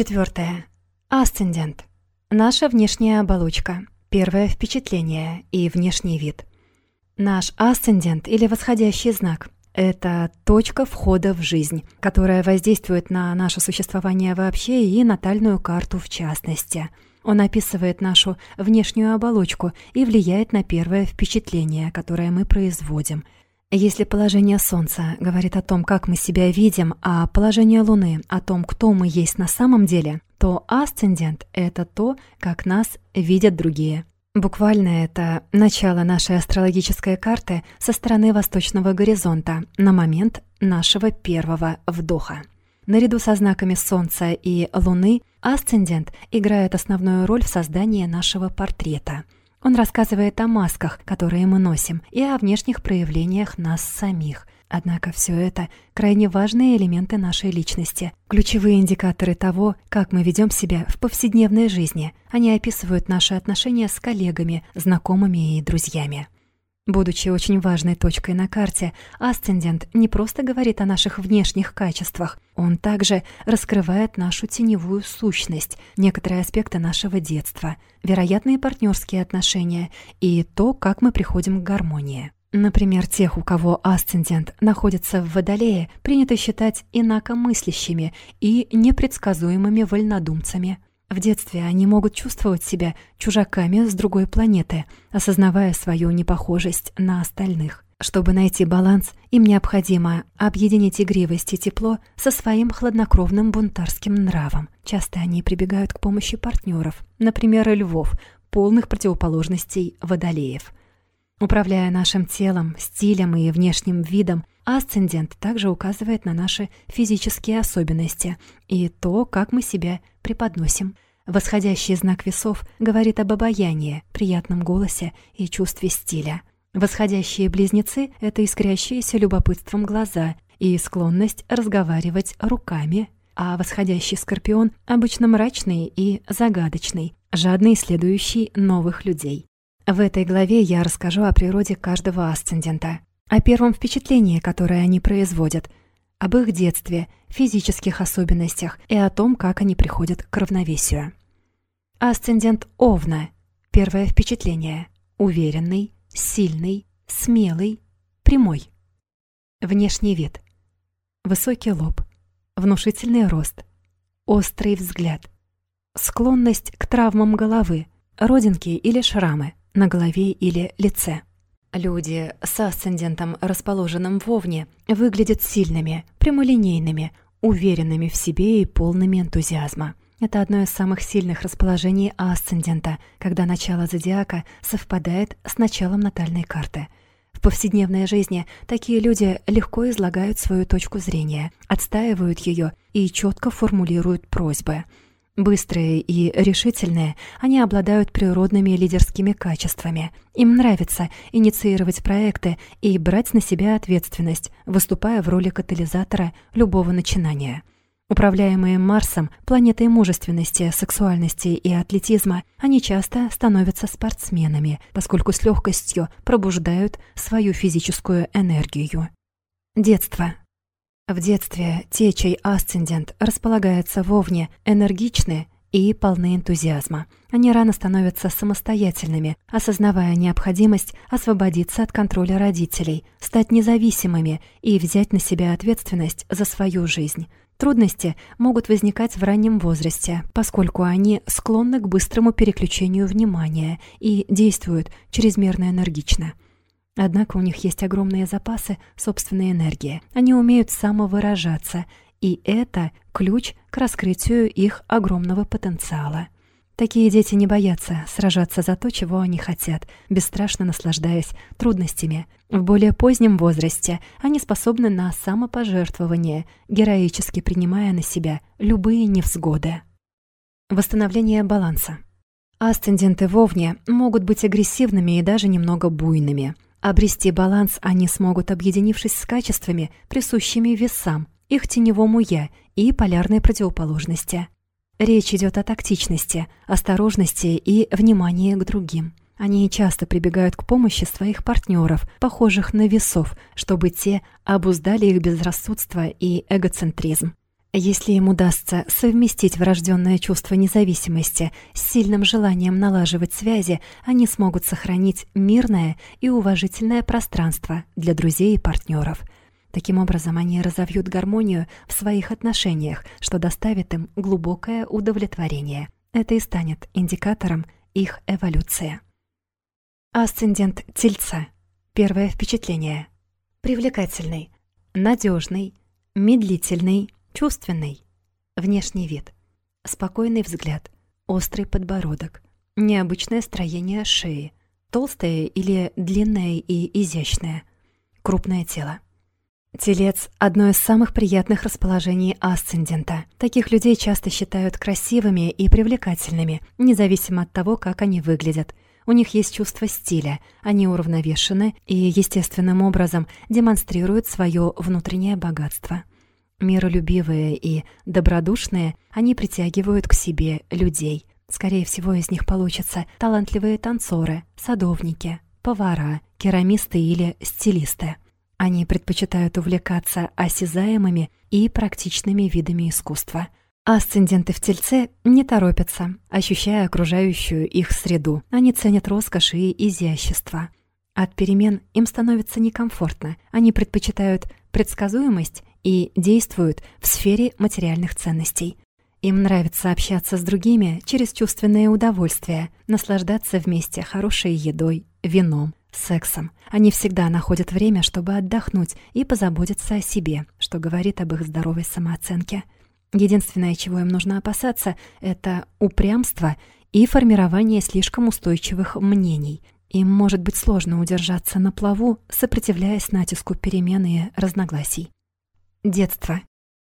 Четвертое. Асцендент. Наша внешняя оболочка, первое впечатление и внешний вид. Наш асцендент или восходящий знак – это точка входа в жизнь, которая воздействует на наше существование вообще и натальную карту в частности. Он описывает нашу внешнюю оболочку и влияет на первое впечатление, которое мы производим – если положение Солнца говорит о том, как мы себя видим, а положение Луны о том, кто мы есть на самом деле, то асцендент — это то, как нас видят другие. Буквально это начало нашей астрологической карты со стороны восточного горизонта на момент нашего первого вдоха. Наряду со знаками Солнца и Луны асцендент играет основную роль в создании нашего портрета — он рассказывает о масках, которые мы носим, и о внешних проявлениях нас самих. Однако все это крайне важные элементы нашей личности, ключевые индикаторы того, как мы ведем себя в повседневной жизни. Они описывают наши отношения с коллегами, знакомыми и друзьями. Будучи очень важной точкой на карте, асцендент не просто говорит о наших внешних качествах, он также раскрывает нашу теневую сущность, некоторые аспекты нашего детства, вероятные партнерские отношения и то, как мы приходим к гармонии. Например, тех, у кого асцендент находится в Водолее, принято считать инакомыслящими и непредсказуемыми вольнодумцами – в детстве они могут чувствовать себя чужаками с другой планеты, осознавая свою непохожесть на остальных. Чтобы найти баланс, им необходимо объединить игривость и тепло со своим хладнокровным бунтарским нравом. Часто они прибегают к помощи партнеров, например, львов, полных противоположностей водолеев. Управляя нашим телом, стилем и внешним видом, асцендент также указывает на наши физические особенности и то, как мы себя преподносим. Восходящий знак весов говорит об обаянии, приятном голосе и чувстве стиля. Восходящие близнецы — это искрящиеся любопытством глаза и склонность разговаривать руками, а восходящий скорпион обычно мрачный и загадочный, жадный исследующий новых людей. В этой главе я расскажу о природе каждого асцендента, о первом впечатлении, которое они производят, об их детстве, физических особенностях и о том, как они приходят к равновесию. Асцендент Овна. Первое впечатление. Уверенный, сильный, смелый, прямой. Внешний вид. Высокий лоб, внушительный рост, острый взгляд, склонность к травмам головы, родинки или шрамы на голове или лице. Люди с асцендентом, расположенным в Овне, выглядят сильными, прямолинейными, уверенными в себе и полными энтузиазма. Это одно из самых сильных расположений асцендента, когда начало зодиака совпадает с началом натальной карты. В повседневной жизни такие люди легко излагают свою точку зрения, отстаивают ее и четко формулируют просьбы – Быстрые и решительные, они обладают природными лидерскими качествами. Им нравится инициировать проекты и брать на себя ответственность, выступая в роли катализатора любого начинания. Управляемые Марсом, планетой мужественности, сексуальности и атлетизма, они часто становятся спортсменами, поскольку с легкостью пробуждают свою физическую энергию. Детство. В детстве те, чей асцендент располагается вовне, энергичны и полны энтузиазма. Они рано становятся самостоятельными, осознавая необходимость освободиться от контроля родителей, стать независимыми и взять на себя ответственность за свою жизнь. Трудности могут возникать в раннем возрасте, поскольку они склонны к быстрому переключению внимания и действуют чрезмерно энергично. Однако у них есть огромные запасы собственной энергии. Они умеют самовыражаться, и это ключ к раскрытию их огромного потенциала. Такие дети не боятся сражаться за то, чего они хотят, бесстрашно наслаждаясь трудностями. В более позднем возрасте они способны на самопожертвование, героически принимая на себя любые невзгоды. Восстановление баланса. Асценденты вовне могут быть агрессивными и даже немного буйными – Обрести баланс они смогут, объединившись с качествами, присущими весам, их теневому «я» и полярной противоположности. Речь идет о тактичности, осторожности и внимании к другим. Они часто прибегают к помощи своих партнеров, похожих на весов, чтобы те обуздали их безрассудство и эгоцентризм. Если им удастся совместить врожденное чувство независимости с сильным желанием налаживать связи, они смогут сохранить мирное и уважительное пространство для друзей и партнеров. Таким образом, они разовьют гармонию в своих отношениях, что доставит им глубокое удовлетворение. Это и станет индикатором их эволюции. Асцендент Тельца. Первое впечатление. Привлекательный, надежный, медлительный, Чувственный. Внешний вид. Спокойный взгляд. Острый подбородок. Необычное строение шеи. Толстое или длинное и изящное. Крупное тело. Телец – одно из самых приятных расположений асцендента. Таких людей часто считают красивыми и привлекательными, независимо от того, как они выглядят. У них есть чувство стиля, они уравновешены и естественным образом демонстрируют свое внутреннее богатство. Миролюбивые и добродушные, они притягивают к себе людей. Скорее всего, из них получатся талантливые танцоры, садовники, повара, керамисты или стилисты. Они предпочитают увлекаться осязаемыми и практичными видами искусства. Асценденты в Тельце не торопятся, ощущая окружающую их среду. Они ценят роскошь и изящество. От перемен им становится некомфортно. Они предпочитают предсказуемость и действуют в сфере материальных ценностей. Им нравится общаться с другими через чувственное удовольствие, наслаждаться вместе хорошей едой, вином, сексом. Они всегда находят время, чтобы отдохнуть и позаботиться о себе, что говорит об их здоровой самооценке. Единственное, чего им нужно опасаться, это упрямство и формирование слишком устойчивых мнений. Им может быть сложно удержаться на плаву, сопротивляясь натиску перемен и разногласий. Детство.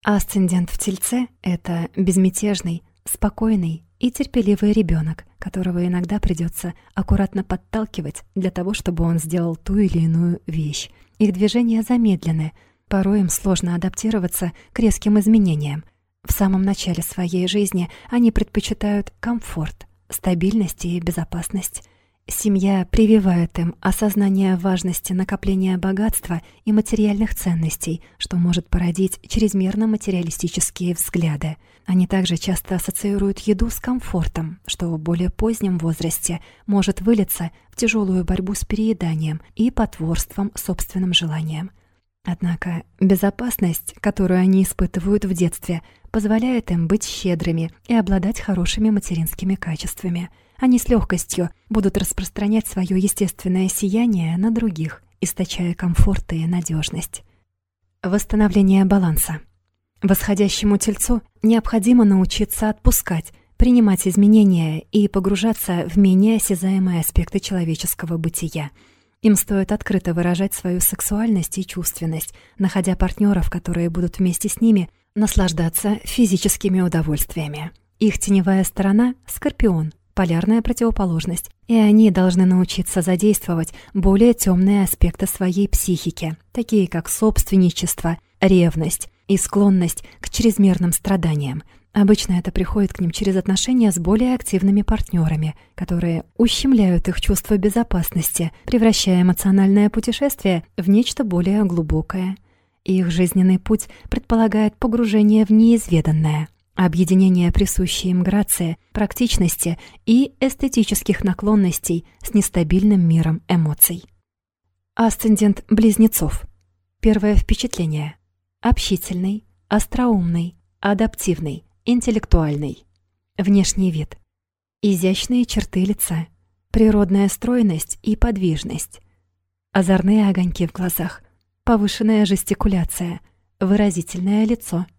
Асцендент в Тельце — это безмятежный, спокойный и терпеливый ребенок, которого иногда придется аккуратно подталкивать для того, чтобы он сделал ту или иную вещь. Их движения замедлены, порой им сложно адаптироваться к резким изменениям. В самом начале своей жизни они предпочитают комфорт, стабильность и безопасность. Семья прививает им осознание важности накопления богатства и материальных ценностей, что может породить чрезмерно материалистические взгляды. Они также часто ассоциируют еду с комфортом, что в более позднем возрасте может вылиться в тяжелую борьбу с перееданием и потворством собственным желаниям. Однако безопасность, которую они испытывают в детстве, позволяет им быть щедрыми и обладать хорошими материнскими качествами – они с легкостью будут распространять свое естественное сияние на других, источая комфорт и надежность. Восстановление баланса. Восходящему тельцу необходимо научиться отпускать, принимать изменения и погружаться в менее осязаемые аспекты человеческого бытия. Им стоит открыто выражать свою сексуальность и чувственность, находя партнеров, которые будут вместе с ними наслаждаться физическими удовольствиями. Их теневая сторона — скорпион, полярная противоположность, и они должны научиться задействовать более темные аспекты своей психики, такие как собственничество, ревность и склонность к чрезмерным страданиям. Обычно это приходит к ним через отношения с более активными партнерами, которые ущемляют их чувство безопасности, превращая эмоциональное путешествие в нечто более глубокое. Их жизненный путь предполагает погружение в неизведанное – Объединение присущей им грации, практичности и эстетических наклонностей с нестабильным миром эмоций. Асцендент близнецов. Первое впечатление. Общительный, остроумный, адаптивный, интеллектуальный. Внешний вид. Изящные черты лица, природная стройность и подвижность. Озорные огоньки в глазах, повышенная жестикуляция, выразительное лицо –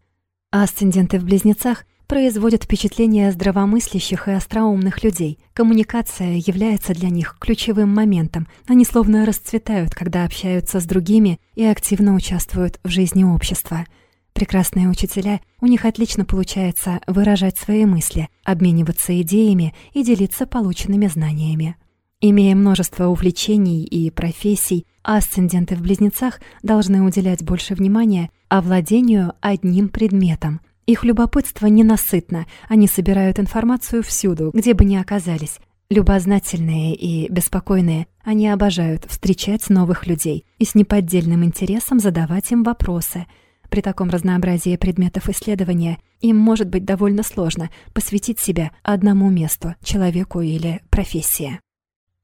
Асценденты в близнецах производят впечатление здравомыслящих и остроумных людей. Коммуникация является для них ключевым моментом. Они словно расцветают, когда общаются с другими и активно участвуют в жизни общества. Прекрасные учителя, у них отлично получается выражать свои мысли, обмениваться идеями и делиться полученными знаниями. Имея множество увлечений и профессий, асценденты в близнецах должны уделять больше внимания овладению одним предметом. Их любопытство ненасытно, они собирают информацию всюду, где бы ни оказались. Любознательные и беспокойные, они обожают встречать новых людей и с неподдельным интересом задавать им вопросы. При таком разнообразии предметов исследования им может быть довольно сложно посвятить себя одному месту, человеку или профессии.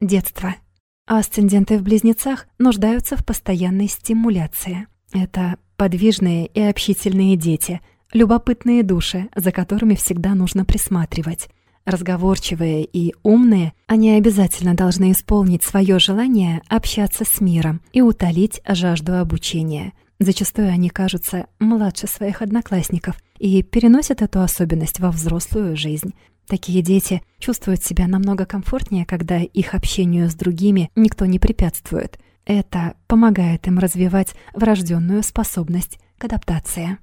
Детство. Асценденты в близнецах нуждаются в постоянной стимуляции. Это подвижные и общительные дети, любопытные души, за которыми всегда нужно присматривать. Разговорчивые и умные, они обязательно должны исполнить свое желание общаться с миром и утолить жажду обучения. Зачастую они кажутся младше своих одноклассников и переносят эту особенность во взрослую жизнь. Такие дети чувствуют себя намного комфортнее, когда их общению с другими никто не препятствует. Это помогает им развивать врожденную способность к адаптации.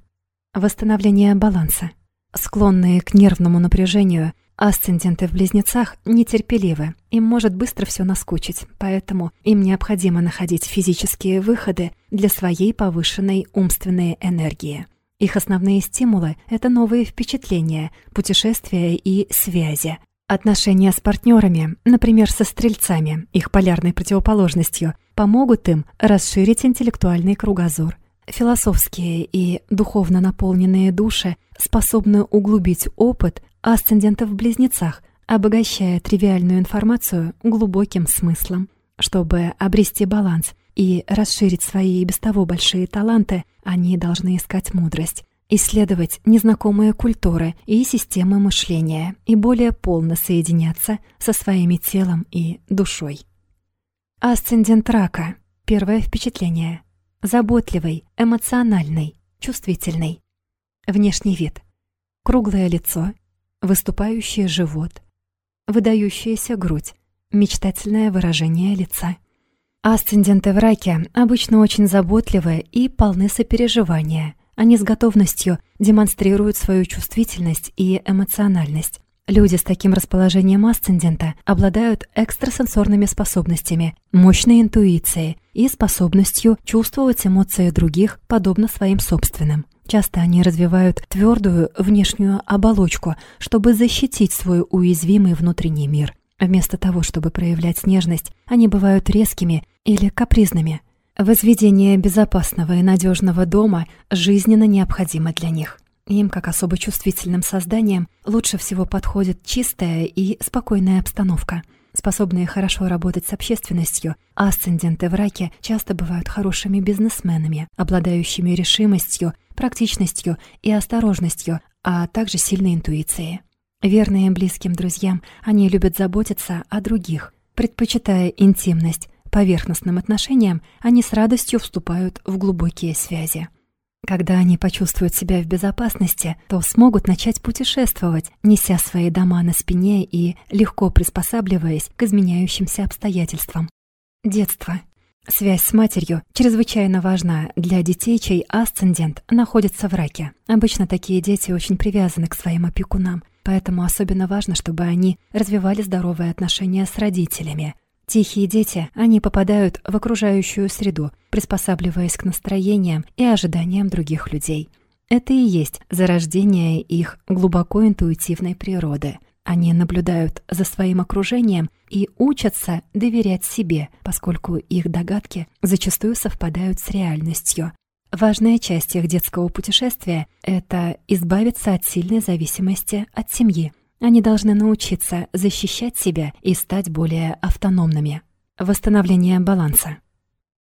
Восстановление баланса. Склонные к нервному напряжению, Асценденты в близнецах нетерпеливы, им может быстро все наскучить, поэтому им необходимо находить физические выходы для своей повышенной умственной энергии. Их основные стимулы — это новые впечатления, путешествия и связи. Отношения с партнерами, например, со стрельцами, их полярной противоположностью, помогут им расширить интеллектуальный кругозор. Философские и духовно наполненные души способны углубить опыт асцендентов в близнецах, обогащая тривиальную информацию глубоким смыслом. Чтобы обрести баланс и расширить свои и без того большие таланты, они должны искать мудрость, исследовать незнакомые культуры и системы мышления и более полно соединяться со своими телом и душой. Асцендент рака. Первое впечатление. Заботливый, эмоциональный, чувствительный. Внешний вид. Круглое лицо, выступающий живот, выдающаяся грудь, мечтательное выражение лица. Асценденты в раке обычно очень заботливые и полны сопереживания. Они с готовностью демонстрируют свою чувствительность и эмоциональность. Люди с таким расположением асцендента обладают экстрасенсорными способностями, мощной интуицией и способностью чувствовать эмоции других подобно своим собственным. Часто они развивают твердую внешнюю оболочку, чтобы защитить свой уязвимый внутренний мир. Вместо того, чтобы проявлять нежность, они бывают резкими или капризными. Возведение безопасного и надежного дома жизненно необходимо для них. Им, как особо чувствительным созданиям, лучше всего подходит чистая и спокойная обстановка – Способные хорошо работать с общественностью, асценденты в раке часто бывают хорошими бизнесменами, обладающими решимостью, практичностью и осторожностью, а также сильной интуицией. Верные близким друзьям, они любят заботиться о других. Предпочитая интимность поверхностным отношениям, они с радостью вступают в глубокие связи. Когда они почувствуют себя в безопасности, то смогут начать путешествовать, неся свои дома на спине и легко приспосабливаясь к изменяющимся обстоятельствам. Детство. Связь с матерью чрезвычайно важна для детей, чей асцендент находится в раке. Обычно такие дети очень привязаны к своим опекунам, поэтому особенно важно, чтобы они развивали здоровые отношения с родителями, Тихие дети, они попадают в окружающую среду, приспосабливаясь к настроениям и ожиданиям других людей. Это и есть зарождение их глубоко интуитивной природы. Они наблюдают за своим окружением и учатся доверять себе, поскольку их догадки зачастую совпадают с реальностью. Важная часть их детского путешествия — это избавиться от сильной зависимости от семьи, они должны научиться защищать себя и стать более автономными. Восстановление баланса.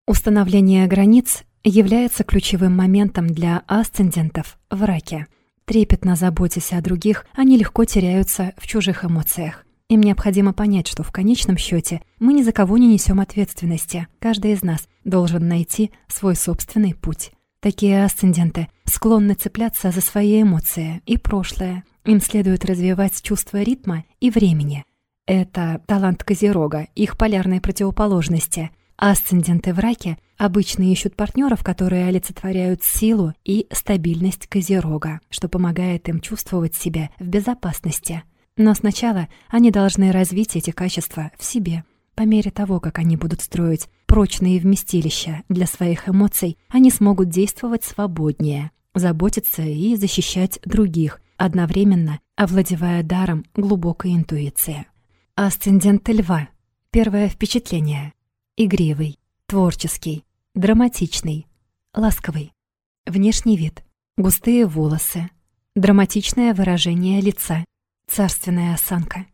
Установление границ является ключевым моментом для асцендентов в раке. Трепетно заботясь о других, они легко теряются в чужих эмоциях. Им необходимо понять, что в конечном счете мы ни за кого не несем ответственности. Каждый из нас должен найти свой собственный путь. Такие асценденты склонны цепляться за свои эмоции и прошлое, им следует развивать чувство ритма и времени. Это талант Козерога, их полярные противоположности. Асценденты в раке обычно ищут партнеров, которые олицетворяют силу и стабильность Козерога, что помогает им чувствовать себя в безопасности. Но сначала они должны развить эти качества в себе. По мере того, как они будут строить прочные вместилища для своих эмоций, они смогут действовать свободнее, заботиться и защищать других, одновременно овладевая даром глубокой интуиции. Асцендент льва. Первое впечатление. Игривый, творческий, драматичный, ласковый. Внешний вид. Густые волосы. Драматичное выражение лица. Царственная осанка.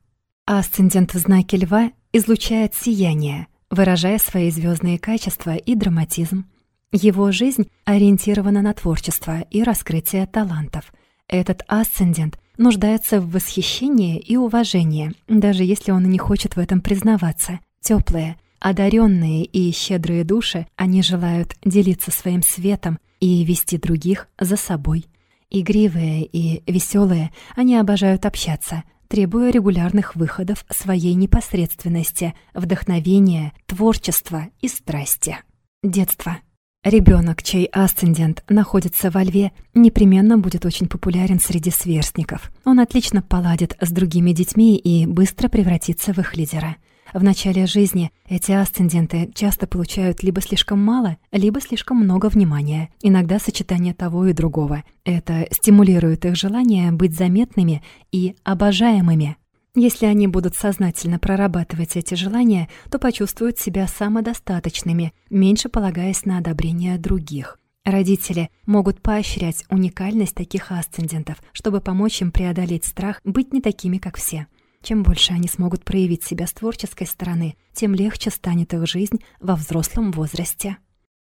Асцендент в знаке льва излучает сияние, выражая свои звездные качества и драматизм. Его жизнь ориентирована на творчество и раскрытие талантов. Этот асцендент нуждается в восхищении и уважении, даже если он не хочет в этом признаваться. Теплые, одаренные и щедрые души, они желают делиться своим светом и вести других за собой. Игривые и веселые, они обожают общаться, требуя регулярных выходов своей непосредственности, вдохновения, творчества и страсти. Детство. Ребенок, чей асцендент находится во льве, непременно будет очень популярен среди сверстников. Он отлично поладит с другими детьми и быстро превратится в их лидера. В начале жизни эти асценденты часто получают либо слишком мало, либо слишком много внимания, иногда сочетание того и другого. Это стимулирует их желание быть заметными и обожаемыми. Если они будут сознательно прорабатывать эти желания, то почувствуют себя самодостаточными, меньше полагаясь на одобрение других. Родители могут поощрять уникальность таких асцендентов, чтобы помочь им преодолеть страх быть не такими, как все. Чем больше они смогут проявить себя с творческой стороны, тем легче станет их жизнь во взрослом возрасте.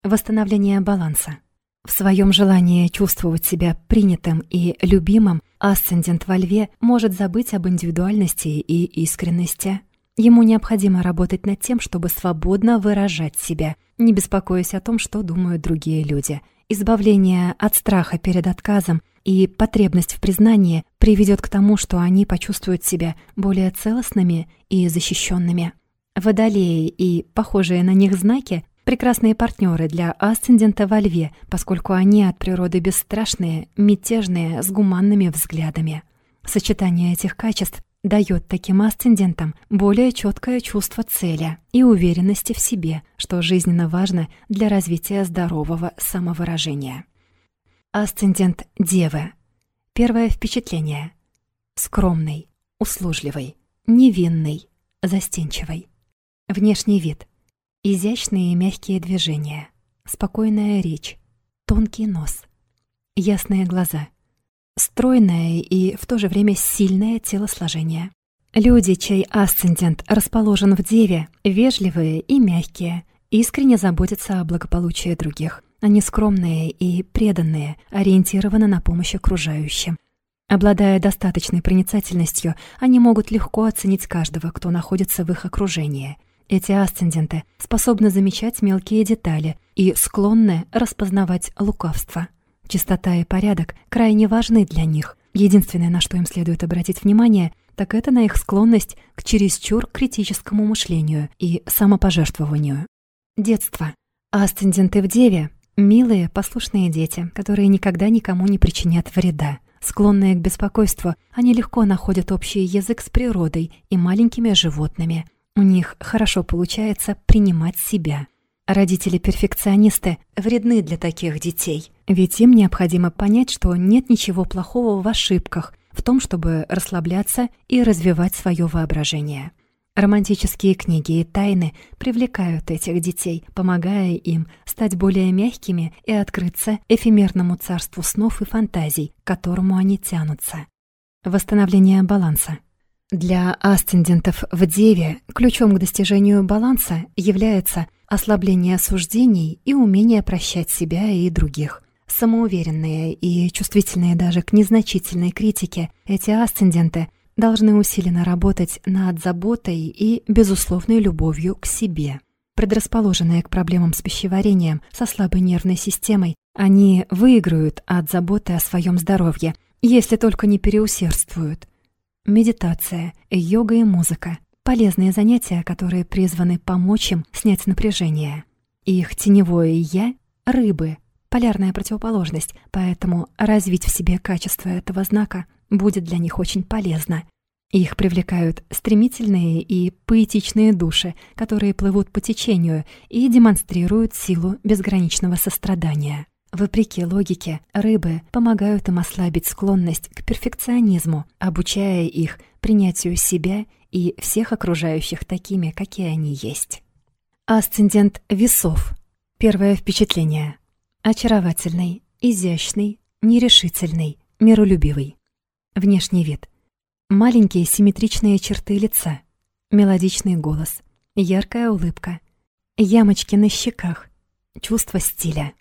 Восстановление баланса. В своем желании чувствовать себя принятым и любимым асцендент во льве может забыть об индивидуальности и искренности. Ему необходимо работать над тем, чтобы свободно выражать себя, не беспокоясь о том, что думают другие люди. Избавление от страха перед отказом и потребность в признании приведет к тому, что они почувствуют себя более целостными и защищенными. Водолеи и похожие на них знаки прекрасные партнеры для асцендента во льве, поскольку они от природы бесстрашные, мятежные, с гуманными взглядами. Сочетание этих качеств дает таким асцендентам более четкое чувство цели и уверенности в себе, что жизненно важно для развития здорового самовыражения. Асцендент Девы. Первое впечатление. Скромный, услужливый, невинный, застенчивый. Внешний вид. Изящные мягкие движения, спокойная речь, тонкий нос, ясные глаза, стройное и в то же время сильное телосложение. Люди, чей асцендент расположен в Деве, вежливые и мягкие, искренне заботятся о благополучии других. Они скромные и преданные, ориентированы на помощь окружающим. Обладая достаточной проницательностью, они могут легко оценить каждого, кто находится в их окружении – эти асценденты способны замечать мелкие детали и склонны распознавать лукавство. Чистота и порядок крайне важны для них. Единственное, на что им следует обратить внимание, так это на их склонность к чересчур критическому мышлению и самопожертвованию. Детство. Асценденты в Деве — милые, послушные дети, которые никогда никому не причинят вреда. Склонные к беспокойству, они легко находят общий язык с природой и маленькими животными — у них хорошо получается принимать себя. Родители-перфекционисты вредны для таких детей, ведь им необходимо понять, что нет ничего плохого в ошибках, в том, чтобы расслабляться и развивать свое воображение. Романтические книги и тайны привлекают этих детей, помогая им стать более мягкими и открыться эфемерному царству снов и фантазий, к которому они тянутся. Восстановление баланса. Для асцендентов в Деве ключом к достижению баланса является ослабление осуждений и умение прощать себя и других. Самоуверенные и чувствительные даже к незначительной критике, эти асценденты должны усиленно работать над заботой и безусловной любовью к себе. Предрасположенные к проблемам с пищеварением, со слабой нервной системой, они выиграют от заботы о своем здоровье, если только не переусердствуют – медитация, йога и музыка — полезные занятия, которые призваны помочь им снять напряжение. Их теневое «я» — рыбы, полярная противоположность, поэтому развить в себе качество этого знака будет для них очень полезно. Их привлекают стремительные и поэтичные души, которые плывут по течению и демонстрируют силу безграничного сострадания. Вопреки логике, рыбы помогают им ослабить склонность к перфекционизму, обучая их принятию себя и всех окружающих такими, какие они есть. Асцендент весов. Первое впечатление. Очаровательный, изящный, нерешительный, миролюбивый. Внешний вид. Маленькие симметричные черты лица, мелодичный голос, яркая улыбка, ямочки на щеках, чувство стиля.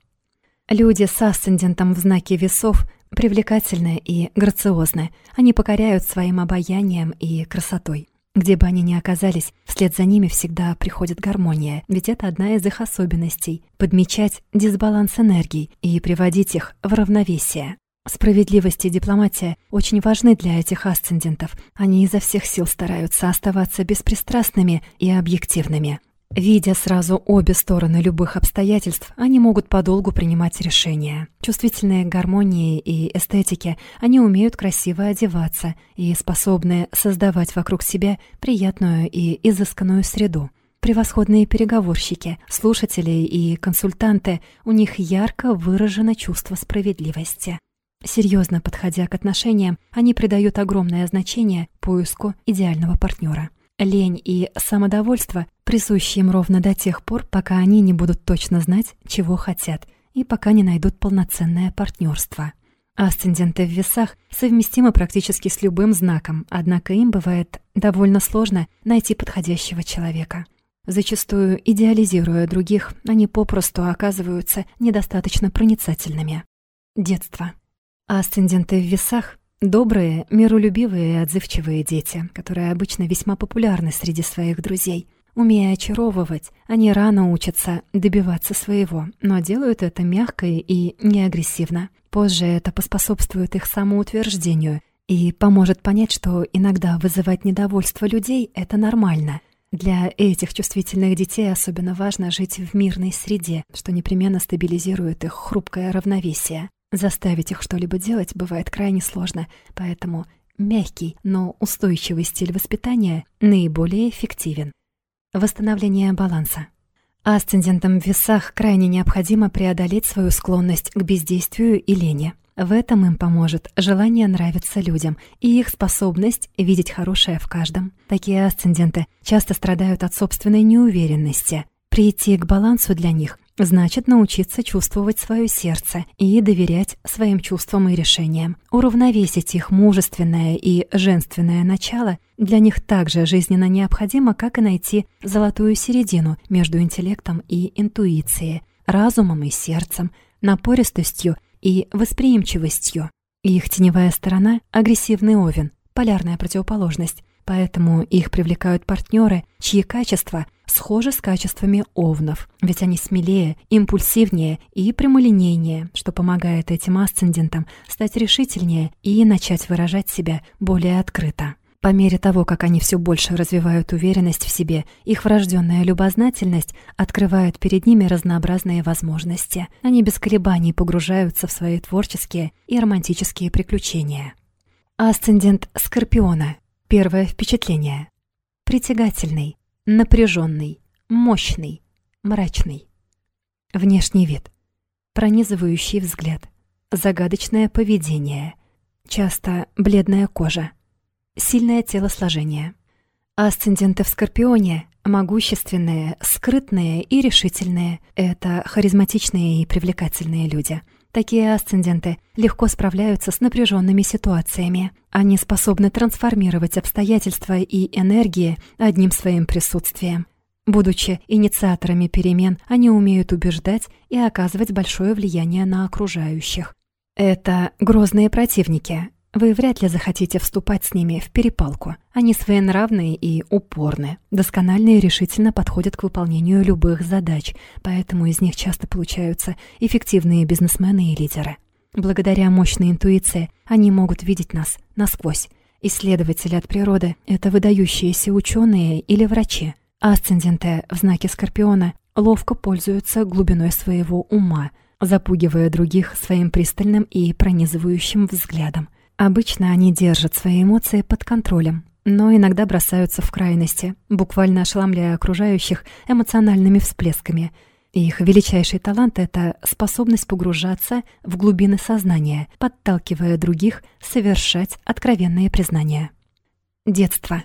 Люди с асцендентом в знаке весов привлекательны и грациозны. Они покоряют своим обаянием и красотой. Где бы они ни оказались, вслед за ними всегда приходит гармония, ведь это одна из их особенностей — подмечать дисбаланс энергий и приводить их в равновесие. Справедливость и дипломатия очень важны для этих асцендентов. Они изо всех сил стараются оставаться беспристрастными и объективными. Видя сразу обе стороны любых обстоятельств, они могут подолгу принимать решения. Чувствительные к гармонии и эстетике, они умеют красиво одеваться и способны создавать вокруг себя приятную и изысканную среду. Превосходные переговорщики, слушатели и консультанты, у них ярко выражено чувство справедливости. Серьезно подходя к отношениям, они придают огромное значение поиску идеального партнера. Лень и самодовольство присущи им ровно до тех пор, пока они не будут точно знать, чего хотят, и пока не найдут полноценное партнерство. Асценденты в весах совместимы практически с любым знаком, однако им бывает довольно сложно найти подходящего человека. Зачастую, идеализируя других, они попросту оказываются недостаточно проницательными. Детство. Асценденты в весах Добрые, миролюбивые и отзывчивые дети, которые обычно весьма популярны среди своих друзей. Умея очаровывать, они рано учатся добиваться своего, но делают это мягко и неагрессивно. Позже это поспособствует их самоутверждению и поможет понять, что иногда вызывать недовольство людей — это нормально. Для этих чувствительных детей особенно важно жить в мирной среде, что непременно стабилизирует их хрупкое равновесие. Заставить их что-либо делать бывает крайне сложно, поэтому мягкий, но устойчивый стиль воспитания наиболее эффективен. Восстановление баланса. Асцендентам в весах крайне необходимо преодолеть свою склонность к бездействию и лени. В этом им поможет желание нравиться людям и их способность видеть хорошее в каждом. Такие асценденты часто страдают от собственной неуверенности. Прийти к балансу для них Значит, научиться чувствовать свое сердце и доверять своим чувствам и решениям. Уравновесить их мужественное и женственное начало для них также жизненно необходимо, как и найти золотую середину между интеллектом и интуицией, разумом и сердцем, напористостью и восприимчивостью. Их теневая сторона — агрессивный овен, полярная противоположность, поэтому их привлекают партнеры, чьи качества схожи с качествами овнов, ведь они смелее, импульсивнее и прямолинейнее, что помогает этим асцендентам стать решительнее и начать выражать себя более открыто. По мере того, как они все больше развивают уверенность в себе, их врожденная любознательность открывает перед ними разнообразные возможности. Они без колебаний погружаются в свои творческие и романтические приключения. Асцендент Скорпиона Первое впечатление. Притягательный, напряженный, мощный, мрачный. Внешний вид. Пронизывающий взгляд. Загадочное поведение. Часто бледная кожа. Сильное телосложение. Асценденты в Скорпионе могущественные, скрытные и решительные. Это харизматичные и привлекательные люди – Такие асценденты легко справляются с напряженными ситуациями. Они способны трансформировать обстоятельства и энергии одним своим присутствием. Будучи инициаторами перемен, они умеют убеждать и оказывать большое влияние на окружающих. Это грозные противники, вы вряд ли захотите вступать с ними в перепалку. Они своенравные и упорные, досконально и решительно подходят к выполнению любых задач, поэтому из них часто получаются эффективные бизнесмены и лидеры. Благодаря мощной интуиции они могут видеть нас насквозь. Исследователи от природы — это выдающиеся ученые или врачи. Асценденты в знаке Скорпиона ловко пользуются глубиной своего ума, запугивая других своим пристальным и пронизывающим взглядом. Обычно они держат свои эмоции под контролем, но иногда бросаются в крайности, буквально ошеломляя окружающих эмоциональными всплесками. Их величайший талант — это способность погружаться в глубины сознания, подталкивая других совершать откровенные признания. Детство.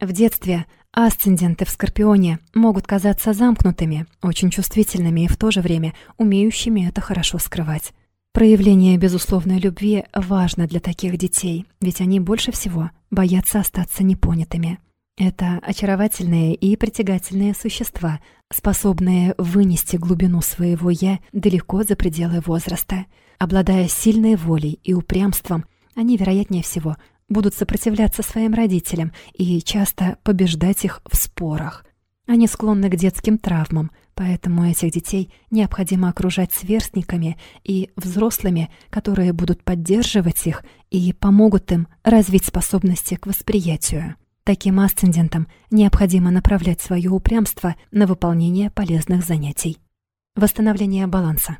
В детстве асценденты в Скорпионе могут казаться замкнутыми, очень чувствительными и в то же время умеющими это хорошо скрывать. Проявление безусловной любви важно для таких детей, ведь они больше всего боятся остаться непонятыми. Это очаровательные и притягательные существа, способные вынести глубину своего «я» далеко за пределы возраста. Обладая сильной волей и упрямством, они, вероятнее всего, будут сопротивляться своим родителям и часто побеждать их в спорах. Они склонны к детским травмам, поэтому этих детей необходимо окружать сверстниками и взрослыми, которые будут поддерживать их и помогут им развить способности к восприятию. Таким асцендентам необходимо направлять свое упрямство на выполнение полезных занятий. Восстановление баланса.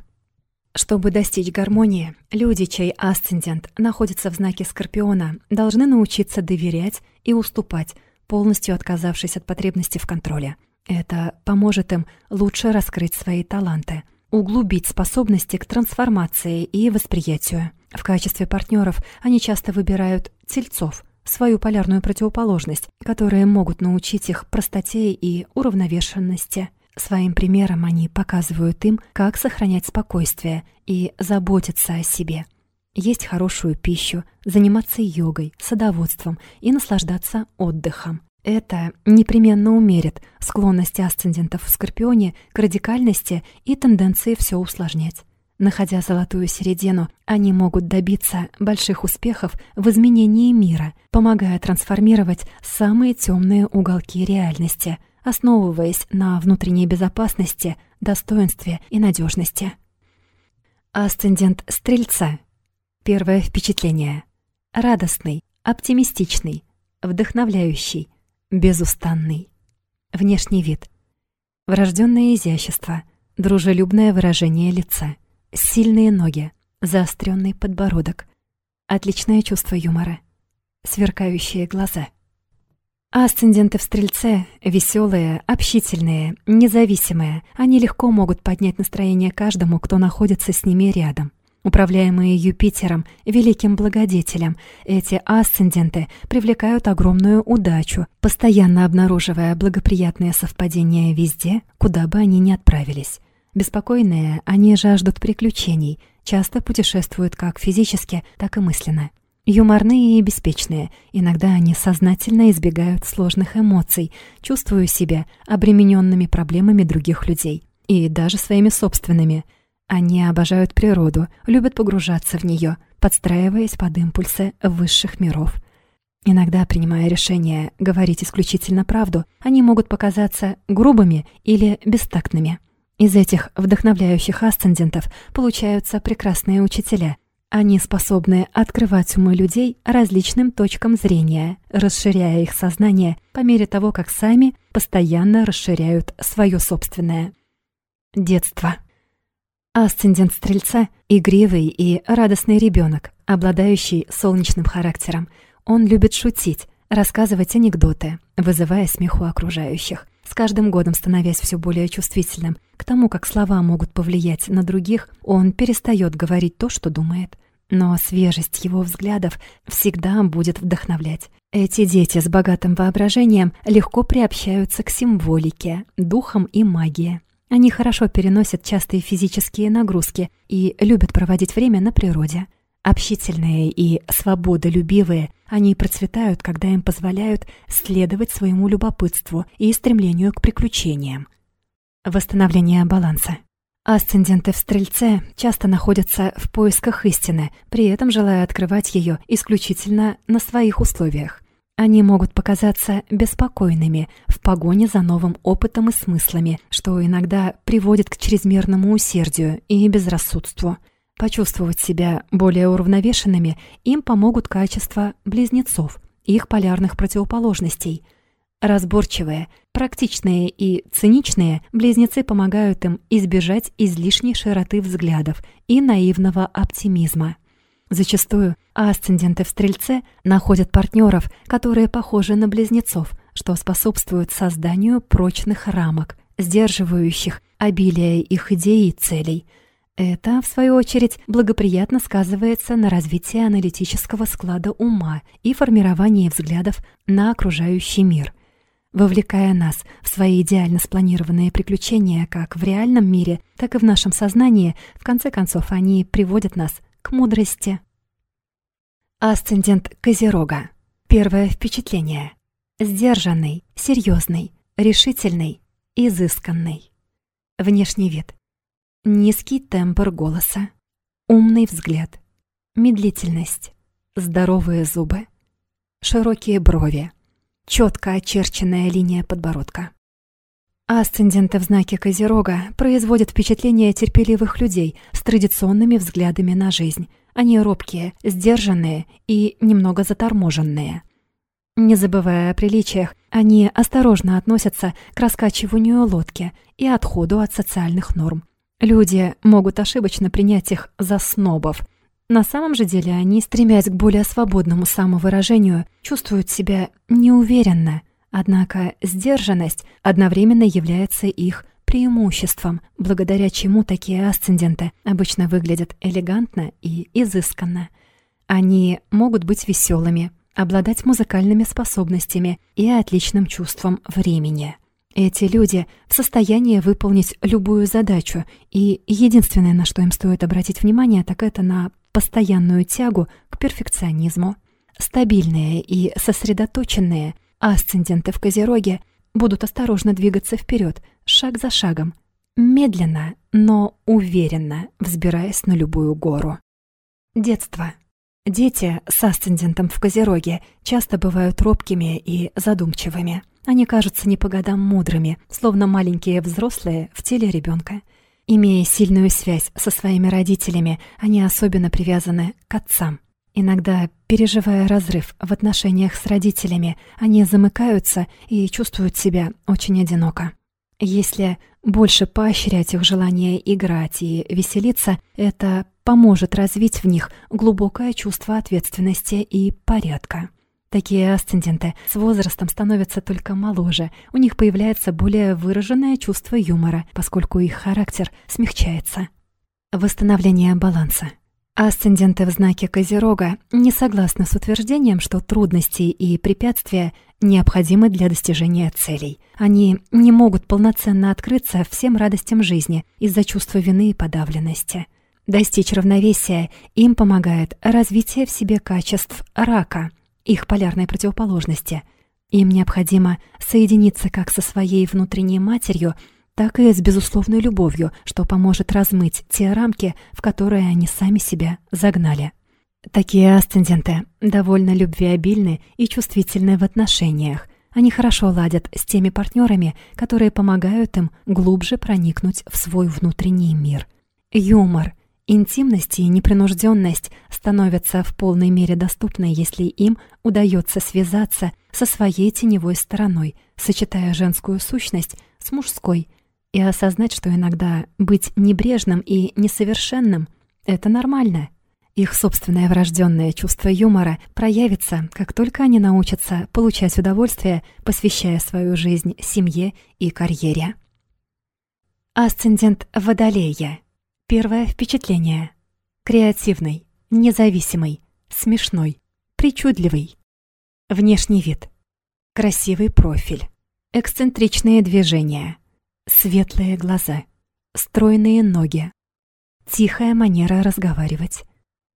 Чтобы достичь гармонии, люди, чей асцендент находится в знаке Скорпиона, должны научиться доверять и уступать, полностью отказавшись от потребности в контроле. Это поможет им лучше раскрыть свои таланты, углубить способности к трансформации и восприятию. В качестве партнеров они часто выбирают тельцов, свою полярную противоположность, которые могут научить их простоте и уравновешенности – Своим примером они показывают им, как сохранять спокойствие и заботиться о себе. Есть хорошую пищу, заниматься йогой, садоводством и наслаждаться отдыхом. Это непременно умерит склонность асцендентов в Скорпионе к радикальности и тенденции все усложнять. Находя золотую середину, они могут добиться больших успехов в изменении мира, помогая трансформировать самые темные уголки реальности – основываясь на внутренней безопасности, достоинстве и надежности. Асцендент Стрельца. Первое впечатление. Радостный, оптимистичный, вдохновляющий, безустанный. Внешний вид. Врожденное изящество, дружелюбное выражение лица, сильные ноги, заостренный подбородок, отличное чувство юмора, сверкающие глаза — Асценденты в Стрельце веселые, общительные, независимые. Они легко могут поднять настроение каждому, кто находится с ними рядом. Управляемые Юпитером, великим благодетелем, эти асценденты привлекают огромную удачу, постоянно обнаруживая благоприятные совпадения везде, куда бы они ни отправились. Беспокойные, они жаждут приключений, часто путешествуют как физически, так и мысленно. Юморные и беспечные, иногда они сознательно избегают сложных эмоций, чувствуя себя обремененными проблемами других людей и даже своими собственными. Они обожают природу, любят погружаться в нее, подстраиваясь под импульсы высших миров. Иногда, принимая решение говорить исключительно правду, они могут показаться грубыми или бестактными. Из этих вдохновляющих асцендентов получаются прекрасные учителя, они способны открывать умы людей различным точкам зрения, расширяя их сознание по мере того, как сами постоянно расширяют свое собственное. Детство. Асцендент Стрельца — игривый и радостный ребенок, обладающий солнечным характером. Он любит шутить, рассказывать анекдоты, вызывая смех у окружающих. С каждым годом становясь все более чувствительным к тому, как слова могут повлиять на других, он перестает говорить то, что думает. Но свежесть его взглядов всегда будет вдохновлять. Эти дети с богатым воображением легко приобщаются к символике, духам и магии. Они хорошо переносят частые физические нагрузки и любят проводить время на природе. Общительные и свободолюбивые, они процветают, когда им позволяют следовать своему любопытству и стремлению к приключениям. Восстановление баланса. Асценденты в Стрельце часто находятся в поисках истины, при этом желая открывать ее исключительно на своих условиях. Они могут показаться беспокойными в погоне за новым опытом и смыслами, что иногда приводит к чрезмерному усердию и безрассудству – Почувствовать себя более уравновешенными им помогут качества близнецов, их полярных противоположностей. Разборчивые, практичные и циничные близнецы помогают им избежать излишней широты взглядов и наивного оптимизма. Зачастую асценденты в Стрельце находят партнеров, которые похожи на близнецов, что способствует созданию прочных рамок, сдерживающих обилие их идей и целей – это, в свою очередь, благоприятно сказывается на развитии аналитического склада ума и формировании взглядов на окружающий мир. вовлекая нас в свои идеально спланированные приключения как в реальном мире, так и в нашем сознании, в конце концов они приводят нас к мудрости. Асцендент Козерога. Первое впечатление. Сдержанный, серьезный, решительный, изысканный. Внешний вид. Низкий тембр голоса. Умный взгляд. Медлительность. Здоровые зубы. Широкие брови четко очерченная линия подбородка. Асценденты в знаке Козерога производят впечатление терпеливых людей с традиционными взглядами на жизнь. Они робкие, сдержанные и немного заторможенные. Не забывая о приличиях, они осторожно относятся к раскачиванию лодки и отходу от социальных норм. Люди могут ошибочно принять их за снобов – на самом же деле они, стремясь к более свободному самовыражению, чувствуют себя неуверенно, однако сдержанность одновременно является их преимуществом, благодаря чему такие асценденты обычно выглядят элегантно и изысканно. Они могут быть веселыми, обладать музыкальными способностями и отличным чувством времени. Эти люди в состоянии выполнить любую задачу, и единственное, на что им стоит обратить внимание, так это на постоянную тягу к перфекционизму. Стабильные и сосредоточенные асценденты в Козероге будут осторожно двигаться вперед, шаг за шагом, медленно, но уверенно взбираясь на любую гору. Детство. Дети с асцендентом в Козероге часто бывают робкими и задумчивыми. Они кажутся не по годам мудрыми, словно маленькие взрослые в теле ребенка. Имея сильную связь со своими родителями, они особенно привязаны к отцам. Иногда, переживая разрыв в отношениях с родителями, они замыкаются и чувствуют себя очень одиноко. Если больше поощрять их желание играть и веселиться, это поможет развить в них глубокое чувство ответственности и порядка. Такие асценденты с возрастом становятся только моложе, у них появляется более выраженное чувство юмора, поскольку их характер смягчается. Восстановление баланса. Асценденты в знаке Козерога не согласны с утверждением, что трудности и препятствия необходимы для достижения целей. Они не могут полноценно открыться всем радостям жизни из-за чувства вины и подавленности. Достичь равновесия им помогает развитие в себе качеств рака – их полярной противоположности. Им необходимо соединиться как со своей внутренней матерью, так и с безусловной любовью, что поможет размыть те рамки, в которые они сами себя загнали. Такие асценденты довольно любвеобильны и чувствительны в отношениях. Они хорошо ладят с теми партнерами, которые помогают им глубже проникнуть в свой внутренний мир. Юмор, Интимность и непринужденность становятся в полной мере доступны, если им удается связаться со своей теневой стороной, сочетая женскую сущность с мужской, и осознать, что иногда быть небрежным и несовершенным — это нормально. Их собственное врожденное чувство юмора проявится, как только они научатся получать удовольствие, посвящая свою жизнь семье и карьере. Асцендент Водолея — Первое впечатление. Креативный, независимый, смешной, причудливый. Внешний вид. Красивый профиль. Эксцентричные движения. Светлые глаза. Стройные ноги. Тихая манера разговаривать.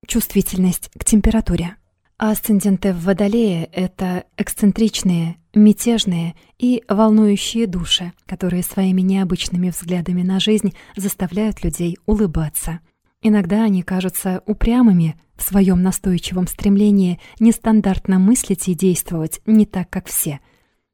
Чувствительность к температуре. Асценденты в Водолее — это эксцентричные, мятежные и волнующие души, которые своими необычными взглядами на жизнь заставляют людей улыбаться. Иногда они кажутся упрямыми в своем настойчивом стремлении нестандартно мыслить и действовать не так, как все.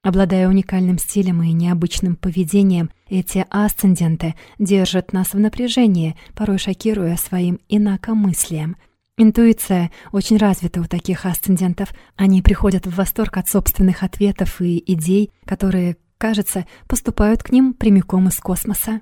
Обладая уникальным стилем и необычным поведением, эти асценденты держат нас в напряжении, порой шокируя своим инакомыслием — Интуиция очень развита у таких асцендентов. Они приходят в восторг от собственных ответов и идей, которые, кажется, поступают к ним прямиком из космоса.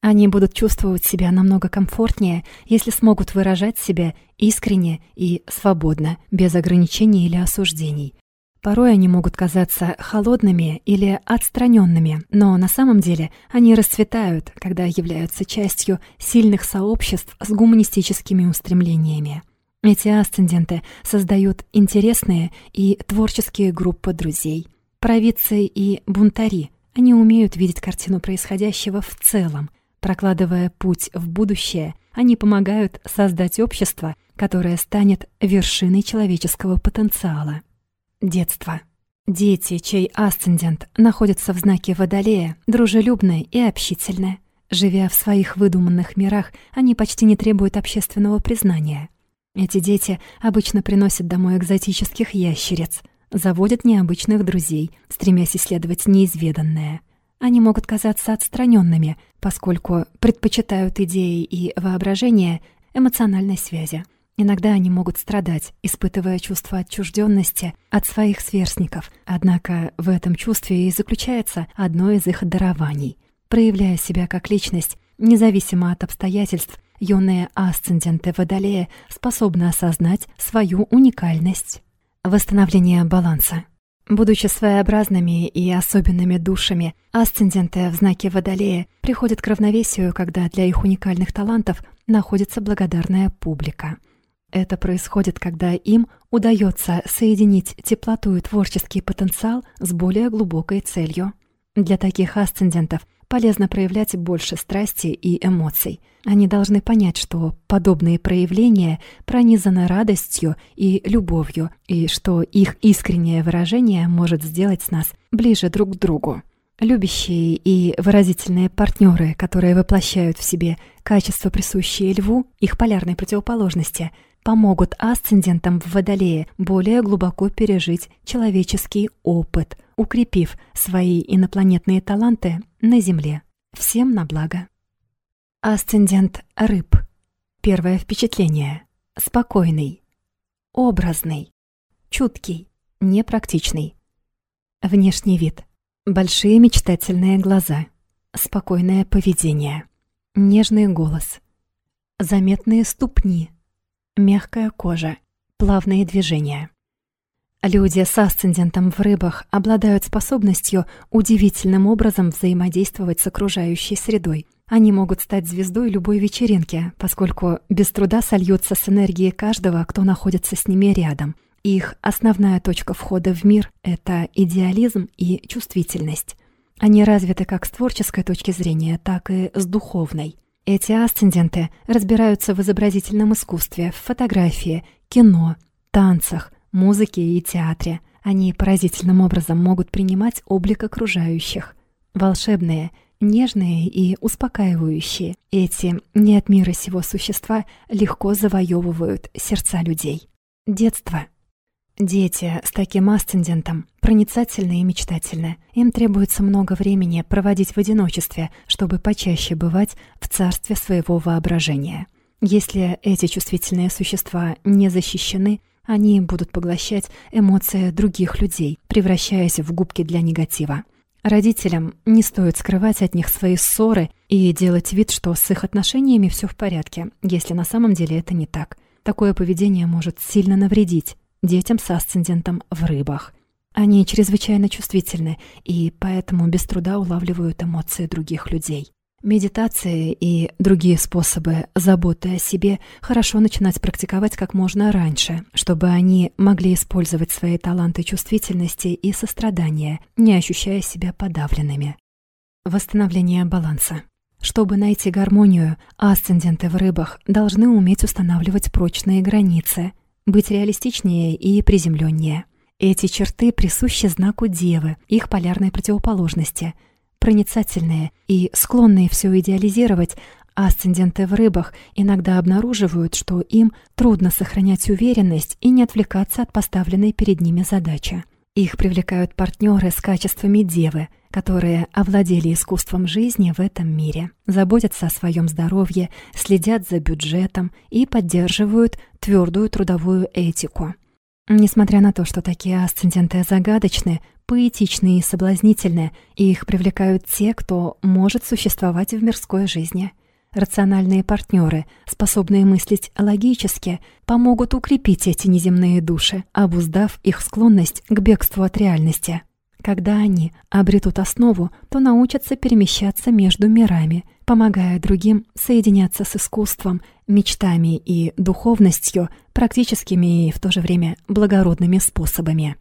Они будут чувствовать себя намного комфортнее, если смогут выражать себя искренне и свободно, без ограничений или осуждений. Порой они могут казаться холодными или отстраненными, но на самом деле они расцветают, когда являются частью сильных сообществ с гуманистическими устремлениями. Эти асценденты создают интересные и творческие группы друзей. провидцы и бунтари. Они умеют видеть картину происходящего в целом. Прокладывая путь в будущее, они помогают создать общество, которое станет вершиной человеческого потенциала. Детство. Дети, чей асцендент находится в знаке Водолея, дружелюбные и общительные. Живя в своих выдуманных мирах, они почти не требуют общественного признания. Эти дети обычно приносят домой экзотических ящериц, заводят необычных друзей, стремясь исследовать неизведанное. Они могут казаться отстраненными, поскольку предпочитают идеи и воображение эмоциональной связи. Иногда они могут страдать, испытывая чувство отчужденности от своих сверстников, однако в этом чувстве и заключается одно из их дарований — Проявляя себя как личность, независимо от обстоятельств, юные асценденты Водолея способны осознать свою уникальность. Восстановление баланса. Будучи своеобразными и особенными душами, асценденты в знаке Водолея приходят к равновесию, когда для их уникальных талантов находится благодарная публика. Это происходит, когда им удается соединить теплоту и творческий потенциал с более глубокой целью. Для таких асцендентов полезно проявлять больше страсти и эмоций. Они должны понять, что подобные проявления пронизаны радостью и любовью, и что их искреннее выражение может сделать нас ближе друг к другу. Любящие и выразительные партнеры, которые воплощают в себе качества, присущие льву, их полярной противоположности, помогут асцендентам в Водолее более глубоко пережить человеческий опыт – укрепив свои инопланетные таланты на Земле. Всем на благо. Асцендент рыб. Первое впечатление. Спокойный. Образный. Чуткий. Непрактичный. Внешний вид. Большие мечтательные глаза. Спокойное поведение. Нежный голос. Заметные ступни. Мягкая кожа. Плавные движения. Люди с асцендентом в рыбах обладают способностью удивительным образом взаимодействовать с окружающей средой. Они могут стать звездой любой вечеринки, поскольку без труда сольются с энергией каждого, кто находится с ними рядом. Их основная точка входа в мир — это идеализм и чувствительность. Они развиты как с творческой точки зрения, так и с духовной. Эти асценденты разбираются в изобразительном искусстве, в фотографии, кино, танцах, музыке и театре. Они поразительным образом могут принимать облик окружающих. Волшебные, нежные и успокаивающие. Эти не от мира сего существа легко завоевывают сердца людей. Детство. Дети с таким асцендентом проницательны и мечтательны. Им требуется много времени проводить в одиночестве, чтобы почаще бывать в царстве своего воображения. Если эти чувствительные существа не защищены, они будут поглощать эмоции других людей, превращаясь в губки для негатива. Родителям не стоит скрывать от них свои ссоры и делать вид, что с их отношениями все в порядке, если на самом деле это не так. Такое поведение может сильно навредить детям с асцендентом в рыбах. Они чрезвычайно чувствительны и поэтому без труда улавливают эмоции других людей. Медитации и другие способы заботы о себе хорошо начинать практиковать как можно раньше, чтобы они могли использовать свои таланты чувствительности и сострадания, не ощущая себя подавленными. Восстановление баланса. Чтобы найти гармонию, асценденты в рыбах должны уметь устанавливать прочные границы, быть реалистичнее и приземленнее. Эти черты присущи знаку Девы, их полярной противоположности – проницательные и склонные все идеализировать, асценденты в рыбах иногда обнаруживают, что им трудно сохранять уверенность и не отвлекаться от поставленной перед ними задачи. Их привлекают партнеры с качествами девы, которые овладели искусством жизни в этом мире, заботятся о своем здоровье, следят за бюджетом и поддерживают твердую трудовую этику. Несмотря на то, что такие асценденты загадочны, поэтичны и соблазнительны, их привлекают те, кто может существовать в мирской жизни. Рациональные партнеры, способные мыслить логически, помогут укрепить эти неземные души, обуздав их склонность к бегству от реальности. Когда они обретут основу, то научатся перемещаться между мирами, помогая другим соединяться с искусством, мечтами и духовностью, практическими и в то же время благородными способами.